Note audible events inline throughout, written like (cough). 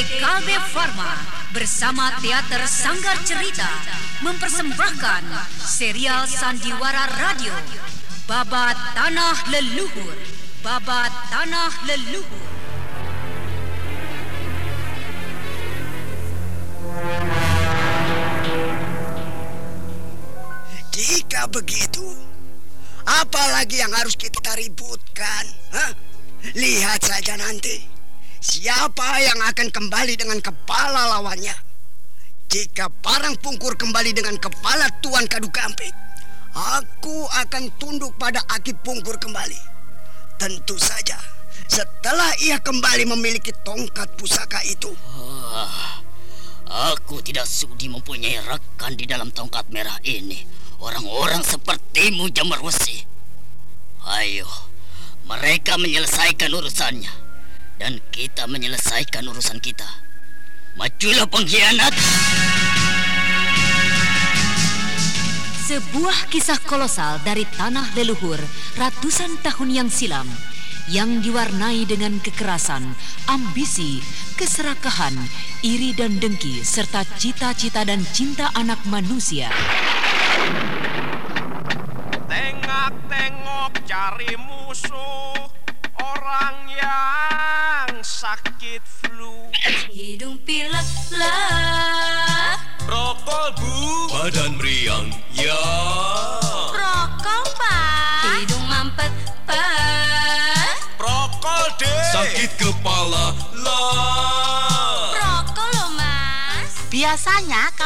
PT Kalbe Farma bersama Teater Sanggar Cerita mempersembahkan serial Sandiwara Radio Babat Tanah Leluhur Babat Tanah Leluhur Jika begitu, apalagi yang harus kita ributkan? Hah? Lihat saja nanti. Siapa yang akan kembali dengan kepala lawannya? Jika Parang Pungkur kembali dengan kepala Tuan Kadu Gampit, aku akan tunduk pada Aki Pungkur kembali. Tentu saja, setelah ia kembali memiliki tongkat pusaka itu. Ah, aku tidak sudi mempunyai rekan di dalam tongkat merah ini. Orang-orang sepertimu jamar wesi. Ayo, mereka menyelesaikan urusannya. Dan kita menyelesaikan urusan kita. Majulah pengkhianat. Sebuah kisah kolosal dari tanah leluhur ratusan tahun yang silam yang diwarnai dengan kekerasan, ambisi, keserakahan, iri dan dengki serta cita-cita dan cinta anak manusia. Tengok-tengok cari musuh orang yang sakit flu. Hidung pilek lah. Rokok bu. Badan meriang, ya. Rokok pak. Hidung mampet pak. Rokok deh. Sakit kepala, lah. Rokok loh mas. Biasanya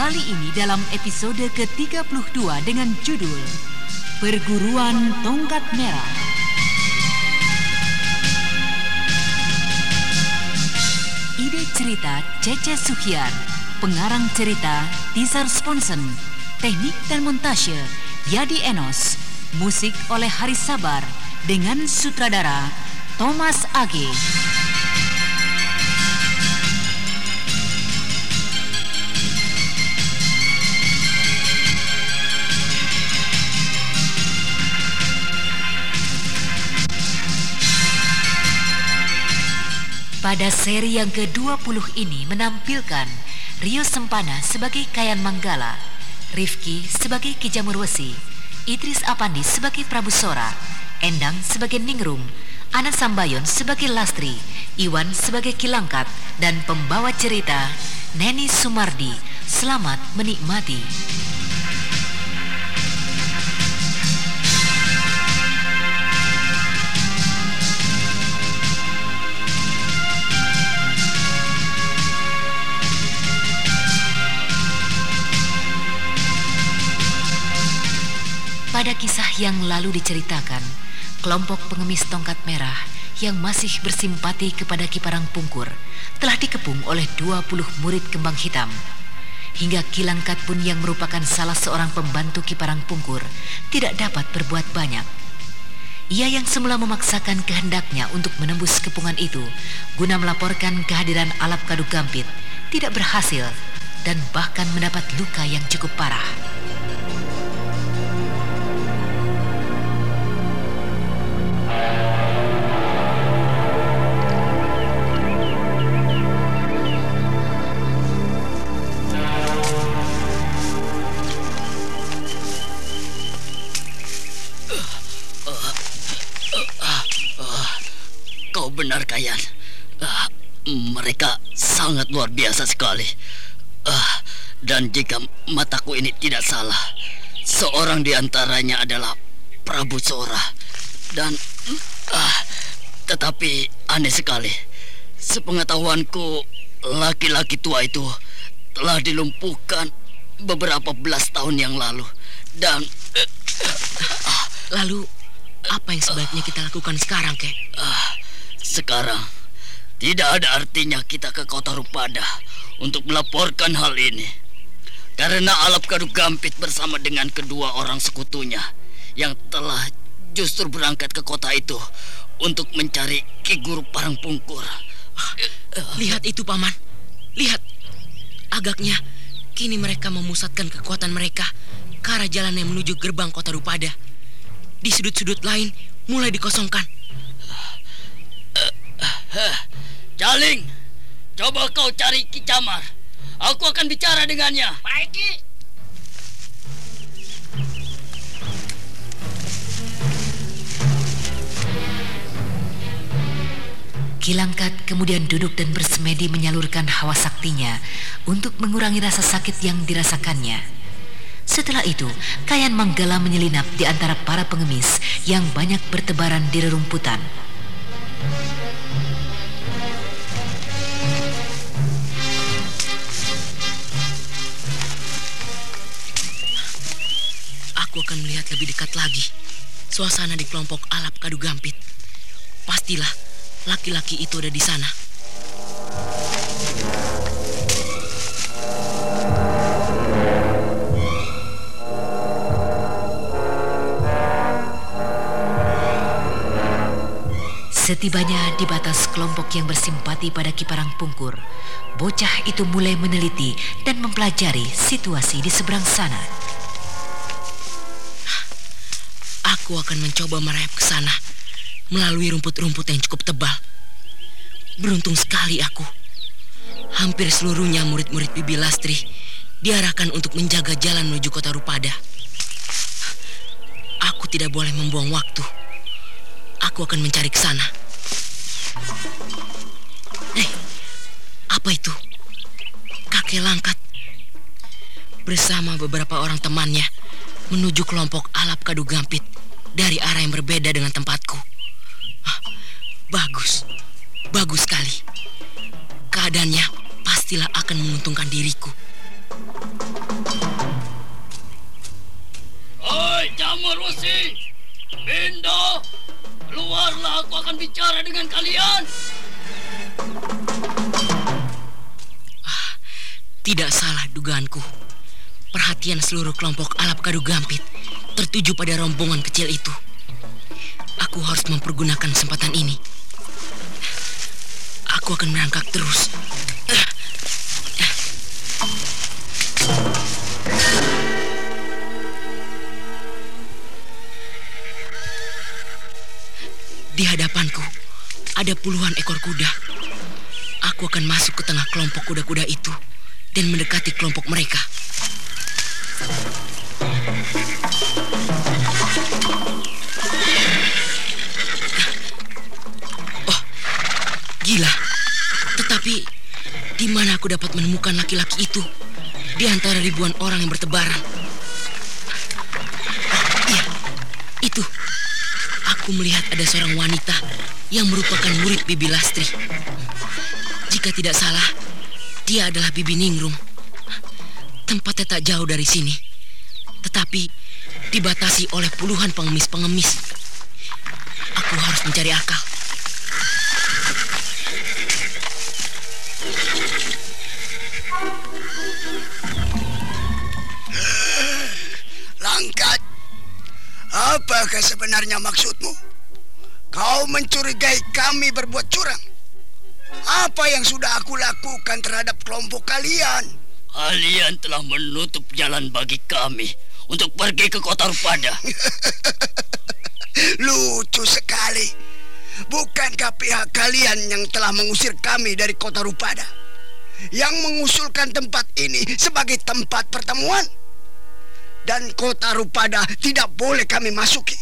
kali ini dalam episode ke-32 dengan judul Perguruan Tongkat Merah. Ide cerita Cece Suhyar, pengarang cerita Tizar Sponsen, teknik dan montase Yadi Enos, musik oleh Haris Sabar dengan sutradara Thomas Age. Pada seri yang ke-20 ini menampilkan Rio Sempana sebagai Kayan Manggala, Rifki sebagai Ki Jamur Wesi, Idris Apandi sebagai Prabu Sora, Endang sebagai Ningrum, Ana Sambayon sebagai Lastri, Iwan sebagai Kilangkat, dan pembawa cerita Neni Sumardi. Selamat menikmati. Kisah yang lalu diceritakan, kelompok pengemis tongkat merah yang masih bersimpati kepada Kiparang Pungkur telah dikepung oleh 20 murid kembang hitam. Hingga Kilangkat pun yang merupakan salah seorang pembantu Kiparang Pungkur tidak dapat berbuat banyak. Ia yang semula memaksakan kehendaknya untuk menembus kepungan itu guna melaporkan kehadiran Alap Kadu Gampit tidak berhasil dan bahkan mendapat luka yang cukup parah. Benar, Kayan. Ah, mereka sangat luar biasa sekali. Ah, dan jika mataku ini tidak salah, seorang di antaranya adalah Prabu Sora. Dan ah, tetapi aneh sekali. Sepengetahuanku, laki-laki tua itu telah dilumpuhkan beberapa belas tahun yang lalu. Dan ah, lalu apa yang sebaiknya kita lakukan sekarang, Kek? Ah, sekarang tidak ada artinya kita ke kota Rupada untuk melaporkan hal ini. Karena Alap Kadu Gampit bersama dengan kedua orang sekutunya yang telah justru berangkat ke kota itu untuk mencari Ki Guru Parangpungkur. Lihat itu, Paman. Lihat. Agaknya kini mereka memusatkan kekuatan mereka ke arah jalan yang menuju gerbang kota Rupada. Di sudut-sudut lain mulai dikosongkan. Jaling, coba kau cari Ki Camar. Aku akan bicara dengannya. Baik, Ki. Kilangkat kemudian duduk dan bersemedi menyalurkan hawa saktinya untuk mengurangi rasa sakit yang dirasakannya. Setelah itu, Kayan Manggala menyelinap di antara para pengemis yang banyak bertebaran di rerumputan. Lebih dekat lagi suasana di kelompok Alap Kadu Gampit. Pastilah laki-laki itu ada di sana. Setibanya di batas kelompok yang bersimpati pada Kiparang Pungkur, bocah itu mulai meneliti dan mempelajari situasi di seberang sana. Aku akan mencoba merayap ke sana melalui rumput-rumput yang cukup tebal. Beruntung sekali aku. Hampir seluruhnya murid-murid Bibi Lastri diarahkan untuk menjaga jalan menuju kota Rupada. Aku tidak boleh membuang waktu. Aku akan mencari ke sana. Eh, apa itu? Kakek Langkat bersama beberapa orang temannya menuju kelompok Alap Kadu Gampit dari arah yang berbeda dengan tempatku. Bagus, bagus sekali. Keadaannya pastilah akan menguntungkan diriku. Hai Jamur Bindo, keluarlah aku akan bicara dengan kalian. Ah, tidak salah dugaanku. Perhatian seluruh kelompok Alap Kadu Gampit tertuju pada rombongan kecil itu. Aku harus mempergunakan kesempatan ini. Aku akan merangkak terus. Di hadapanku ada puluhan ekor kuda. Aku akan masuk ke tengah kelompok kuda-kuda itu dan mendekati kelompok mereka. Aku dapat menemukan laki-laki itu di antara ribuan orang yang bertebaran? Iya, itu. Aku melihat ada seorang wanita yang merupakan murid Bibi Lastri. Jika tidak salah, dia adalah Bibi Ningrum. Tempatnya tak jauh dari sini. Tetapi dibatasi oleh puluhan pengemis-pengemis. Aku harus mencari akal. Langkat, apakah sebenarnya maksudmu? Kau mencurigai kami berbuat curang? Apa yang sudah aku lakukan terhadap kelompok kalian? Kalian telah menutup jalan bagi kami untuk pergi ke kota Rupada. (laughs) Lucu sekali. Bukankah pihak kalian yang telah mengusir kami dari kota Rupada? Yang mengusulkan tempat ini sebagai tempat pertemuan? Dan kota Rupada tidak boleh kami masuki.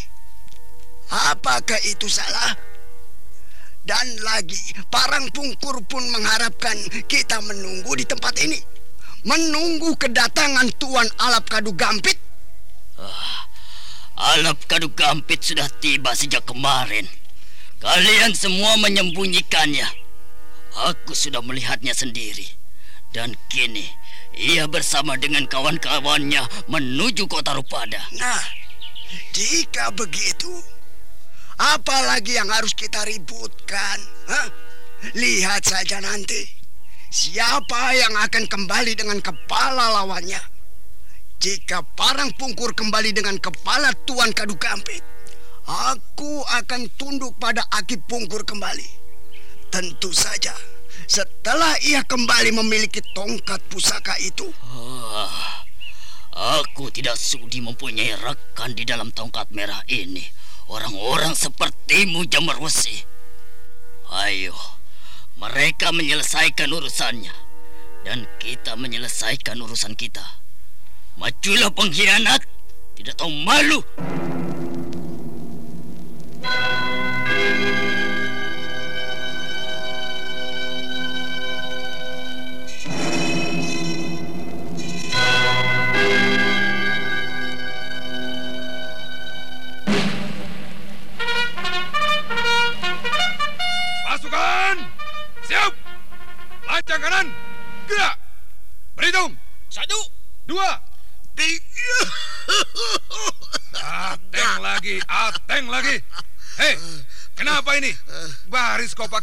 Apakah itu salah? Dan lagi, Parang Pungkur pun mengharapkan kita menunggu di tempat ini. Menunggu kedatangan Tuan Alap Kadu Gampit. Ah, Alap Kadu Gampit sudah tiba sejak kemarin. Kalian semua menyembunyikannya. Aku sudah melihatnya sendiri. Dan kini, ia bersama dengan kawan-kawannya menuju kota Rupada. Nah, jika begitu, Apalagi yang harus kita ributkan? Hah? Lihat saja nanti. Siapa yang akan kembali dengan kepala lawannya? Jika Parang Pungkur kembali dengan kepala Tuan Kadu Kampit, aku akan tunduk pada Aki Pungkur kembali. Tentu saja, setelah ia kembali memiliki tongkat pusaka itu. Oh, aku tidak sudi mempunyai rekan di dalam tongkat merah ini. Orang-orang sepertimu jamur wesi. Ayo, mereka menyelesaikan urusannya. Dan kita menyelesaikan urusan kita. Majulah pengkhianat, tidak tahu malu.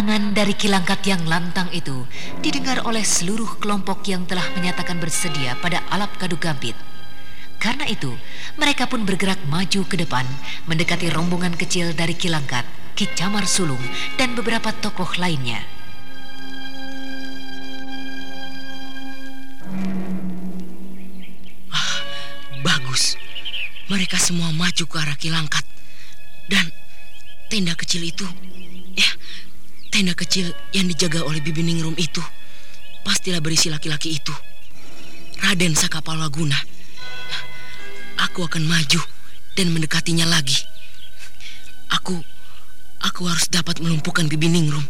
Tantangan dari kilangkat yang lantang itu didengar oleh seluruh kelompok yang telah menyatakan bersedia pada alap kadu gambit. Karena itu, mereka pun bergerak maju ke depan, mendekati rombongan kecil dari Kilangkat, Kicamar Sulung, dan beberapa tokoh lainnya. Ah, bagus. Mereka semua maju ke arah Kilangkat. Dan tenda kecil itu, tenda kecil yang dijaga oleh Bibi Ningrum itu, pastilah berisi laki-laki itu. Raden Sakapalwaguna aku akan maju dan mendekatinya lagi. Aku, aku harus dapat melumpuhkan Bibi Ningrum.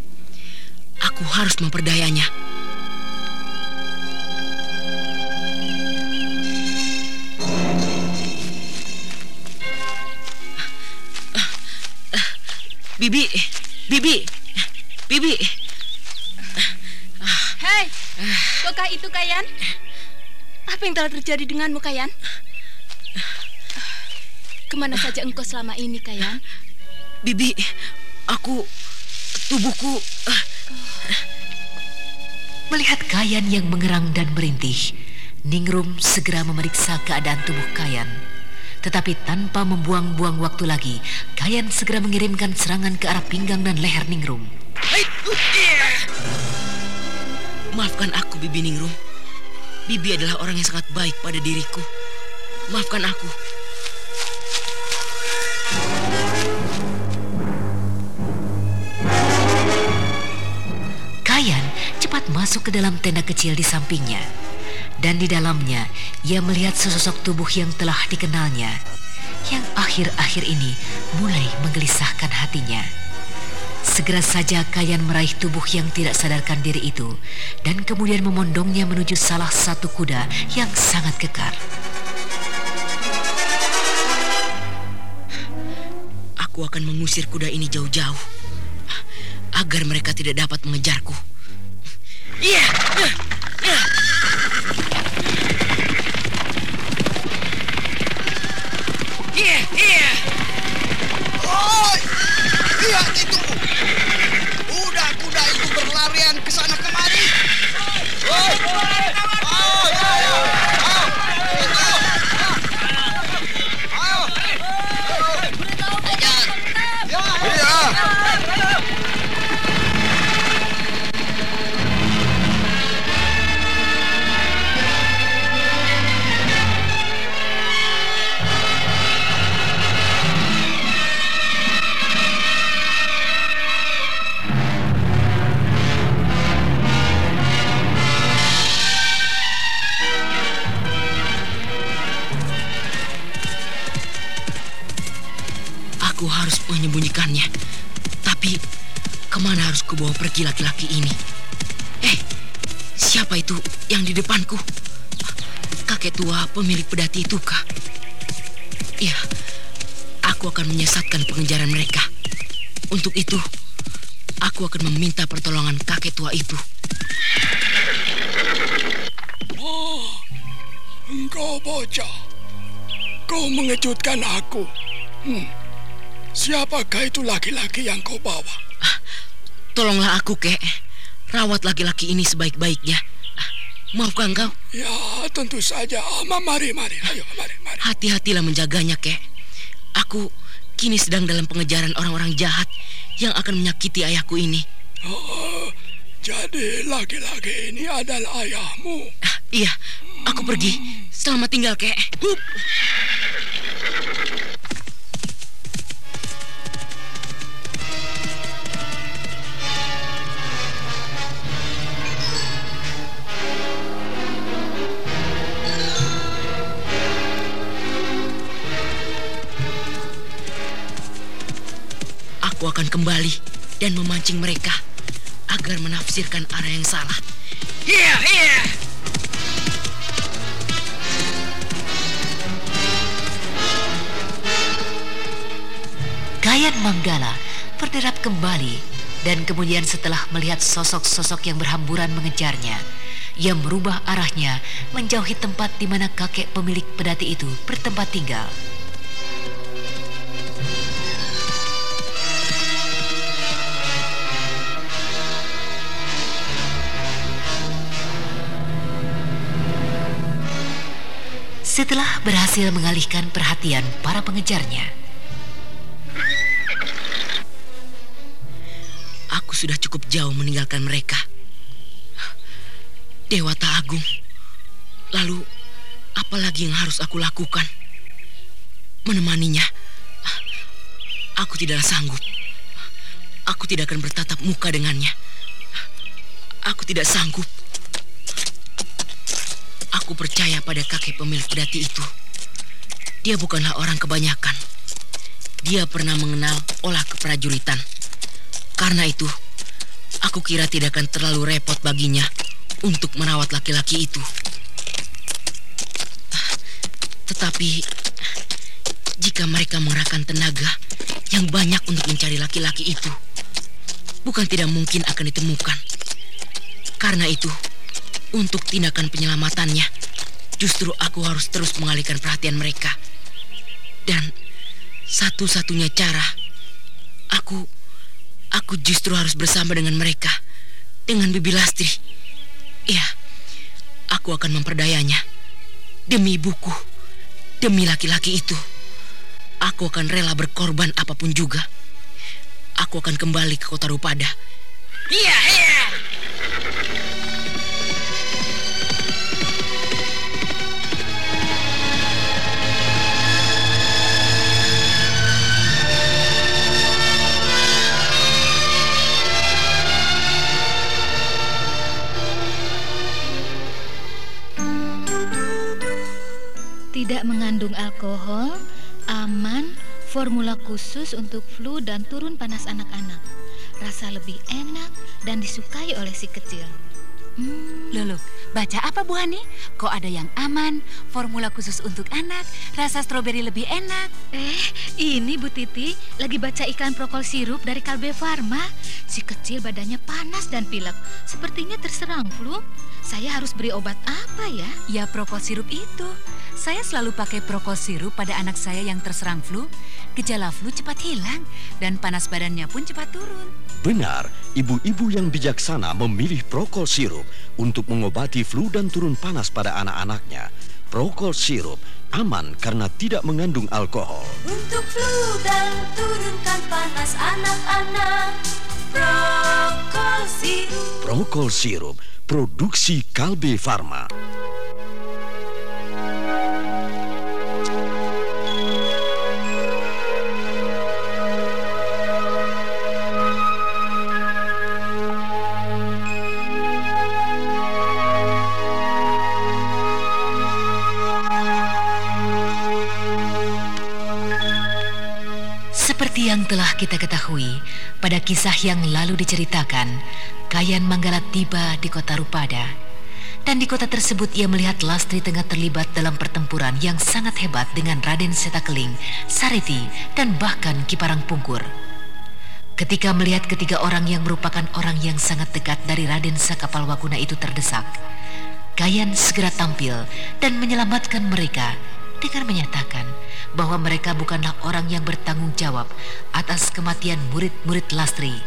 Aku harus memperdayanya. Bibi, Bibi, Bibi. Hei, kokah itu Kayan? Apa yang telah terjadi denganmu Kayan? Ke mana saja engkau selama ini, Kayan? Bibi, aku tubuhku. Melihat Kayan yang mengerang dan merintih, Ningrum segera memeriksa keadaan tubuh Kayan. Tetapi tanpa membuang-buang waktu lagi, Kayan segera mengirimkan serangan ke arah pinggang dan leher Ningrum. Maafkan aku, Bibi Ningrum. Bibi adalah orang yang sangat baik pada diriku. Maafkan aku. Kayan cepat masuk ke dalam tenda kecil di sampingnya. Dan di dalamnya ia melihat sesosok tubuh yang telah dikenalnya. Yang akhir-akhir ini mulai menggelisahkan hatinya. Segera saja Kayan meraih tubuh yang tidak sadarkan diri itu dan kemudian memondongnya menuju salah satu kuda yang sangat kekar. Aku akan mengusir kuda ini jauh-jauh agar mereka tidak dapat mengejarku. Iya. Yeah. Yeah. Yeah, yeah. Oh, iya, iya. itu Berlarian ke sana kemari. Oh, oh, ya, ya. Oh, itu. Untuk itu, aku akan meminta pertolongan kakek tua itu. Oh, engkau bocah. Kau mengejutkan aku. Hmm. Siapakah itu laki-laki yang kau bawa? Tolonglah aku, kek. Rawat laki-laki ini sebaik-baiknya. Maafkan engkau? Ya, tentu saja. Ma, mari, mari. Ayo, mari, mari. Hati-hatilah menjaganya, kek. Aku kini sedang dalam pengejaran orang-orang jahat yang akan menyakiti ayahku ini. Oh, jadi laki-laki ini adalah ayahmu. Iya, aku pergi. Selamat tinggal, kek. Hup. Akan kembali dan memancing mereka agar menafsirkan arah yang salah. Iya, iya. Gayan Manggala berderap kembali dan kemudian setelah melihat sosok-sosok yang berhamburan mengejarnya, ia merubah arahnya menjauhi tempat di mana kakek pemilik pedati itu bertempat tinggal. Setelah berhasil mengalihkan perhatian para pengejarnya, Aku sudah cukup jauh meninggalkan mereka. Dewata Agung. Lalu, apa lagi yang harus aku lakukan? Menemaninya. Aku tidak sanggup. Aku tidak akan bertatap muka dengannya. Aku tidak sanggup. Aku percaya pada kakek pemilik pedati itu. Dia bukanlah orang kebanyakan. Dia pernah mengenal olah keprajuritan. Karena itu, aku kira tidak akan terlalu repot baginya untuk merawat laki-laki itu. Tetapi, jika mereka mengerahkan tenaga yang banyak untuk mencari laki-laki itu, bukan tidak mungkin akan ditemukan. Karena itu, untuk tindakan penyelamatannya, justru aku harus terus mengalihkan perhatian mereka. Dan satu-satunya cara, aku Aku justru harus bersama dengan mereka. Dengan Bibi Lastri. Ya, aku akan memperdayanya. Demi ibuku. Demi laki-laki itu. Aku akan rela berkorban apa pun juga. Aku akan kembali ke kota Rupada. Iya, iya. Tidak mengandung alkohol, aman, formula khusus untuk flu dan turun panas anak-anak. Rasa lebih enak dan disukai oleh si kecil. Hmm, loh, loh, baca apa Bu Hani? Kok ada yang aman, formula khusus untuk anak, rasa stroberi lebih enak? Eh, ini Bu Titi lagi baca iklan prokol sirup dari Kalbe Farma. Si kecil badannya panas dan pilek, sepertinya terserang flu. Saya harus beri obat apa ya? Ya prokol sirup itu. Saya selalu pakai prokol sirup pada anak saya yang terserang flu. Gejala flu cepat hilang dan panas badannya pun cepat turun. Benar, ibu-ibu yang bijaksana memilih Prokol sirup untuk mengobati flu dan turun panas pada anak-anaknya. Prokol sirup aman karena tidak mengandung alkohol. Untuk flu dan turunkan panas anak-anak. Prokol sirup. Prokol sirup, produksi Kalbe Farma. Telah kita ketahui, pada kisah yang lalu diceritakan, Kayan Manggala tiba di kota Rupada. Dan di kota tersebut ia melihat Lastri tengah terlibat dalam pertempuran yang sangat hebat dengan Raden Setakeling, Sariti, dan bahkan Kiparang Pungkur. Ketika melihat ketiga orang yang merupakan orang yang sangat dekat dari Raden Sakapalwaguna itu terdesak, Kayan segera tampil dan menyelamatkan mereka dengan menyatakan bahwa mereka bukanlah orang yang bertanggung jawab atas kematian murid-murid Lastri.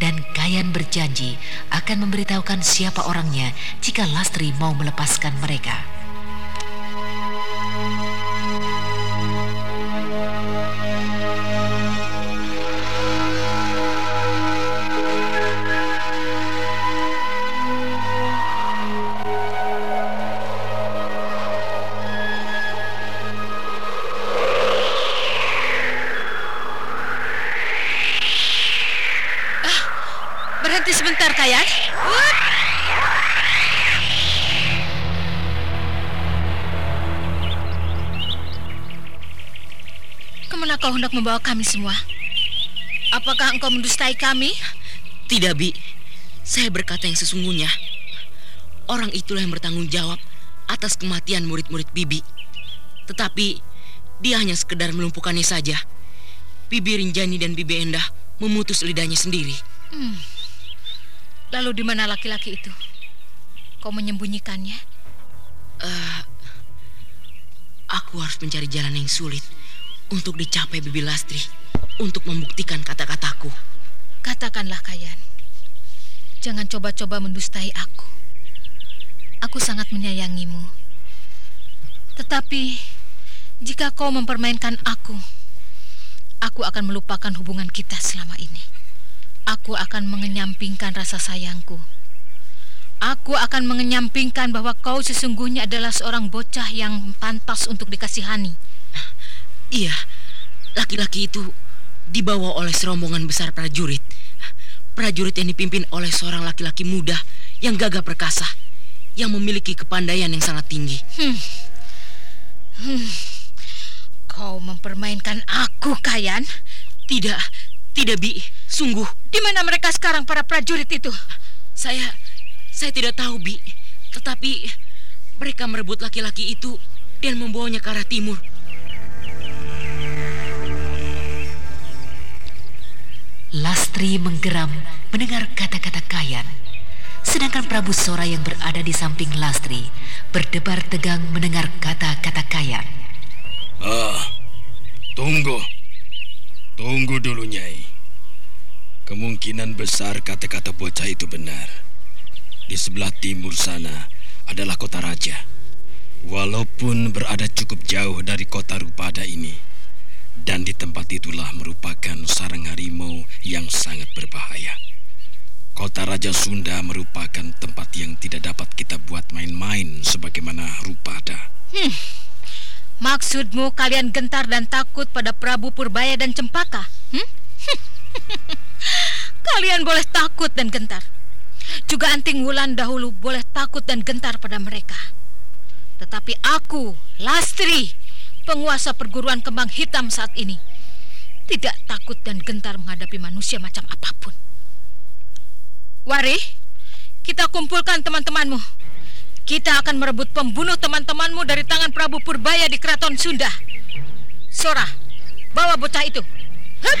Dan Kayan berjanji akan memberitahukan siapa orangnya jika Lastri mau melepaskan mereka. Hendak membawa kami semua? Apakah engkau mendustai kami? Tidak, Bi. Saya berkata yang sesungguhnya. Orang itulah yang bertanggung jawab atas kematian murid-murid Bibi. Tetapi dia hanya sekedar melumpuhkannya saja. Bibi Rinjani dan Bibi Endah memutus lidahnya sendiri. Hmm. Lalu di mana laki-laki itu? Kau menyembunyikannya? Eh, aku harus mencari jalan yang sulit untuk dicapai Bibi Lastri untuk membuktikan kata-kataku. Katakanlah, Kayan. Jangan coba-coba mendustai aku. Aku sangat menyayangimu. Tetapi jika kau mempermainkan aku, aku akan melupakan hubungan kita selama ini. Aku akan mengenyampingkan rasa sayangku. Aku akan mengenyampingkan bahwa kau sesungguhnya adalah seorang bocah yang pantas untuk dikasihani. Iya, laki-laki itu dibawa oleh serombongan besar prajurit. Prajurit yang dipimpin oleh seorang laki-laki muda yang gagah perkasa, yang memiliki kepandaian yang sangat tinggi. Hmm. Hmm. Kau mempermainkan aku, Kayan? Tidak, tidak, Bi. Sungguh. Di mana mereka sekarang para prajurit itu? Saya saya tidak tahu, Bi. Tetapi mereka merebut laki-laki itu dan membawanya ke arah timur. Lastri menggeram mendengar kata-kata Kayan. Sedangkan Prabu Sora yang berada di samping Lastri berdebar tegang mendengar kata-kata Kayan. Ah, tunggu. Tunggu dulu, Nyai. Kemungkinan besar kata-kata bocah itu benar. Di sebelah timur sana adalah kota raja. Walaupun berada cukup jauh dari kota Rupada ini, dan di tempat itulah merupakan sarang harimau yang sangat berbahaya. Kota Raja Sunda merupakan tempat yang tidak dapat kita buat main-main sebagaimana Rupada. Hmm. Maksudmu kalian gentar dan takut pada Prabu Purbaya dan Cempaka? Hmm? (laughs) kalian boleh takut dan gentar. Juga Anting Wulan dahulu boleh takut dan gentar pada mereka. Tetapi aku, Lastri, penguasa perguruan kembang hitam saat ini, tidak takut dan gentar menghadapi manusia macam apa pun. Wari, kita kumpulkan teman-temanmu. Kita akan merebut pembunuh teman-temanmu dari tangan Prabu Purbaya di Keraton Sunda. Sora, bawa bocah itu. Hup!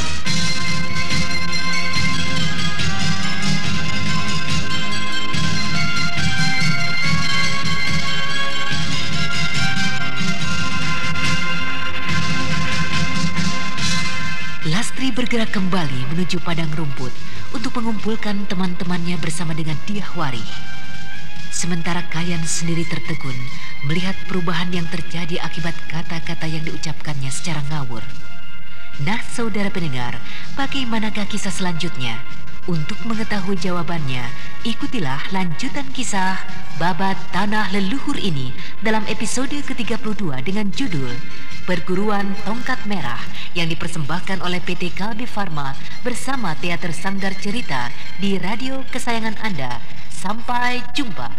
Bergerak kembali menuju padang rumput untuk mengumpulkan teman-temannya bersama dengan Diahwari. Sementara Kayan sendiri tertegun melihat perubahan yang terjadi akibat kata-kata yang diucapkannya secara ngawur. Nah, saudara pendengar, bagaimanakah kisah selanjutnya? Untuk mengetahui jawabannya, ikutilah lanjutan kisah Babat Tanah Leluhur ini dalam episode ke-32 dengan judul Perguruan Tongkat Merah yang dipersembahkan oleh PT Kalbe Farma bersama Teater Sanggar Cerita di radio kesayangan Anda. Sampai jumpa.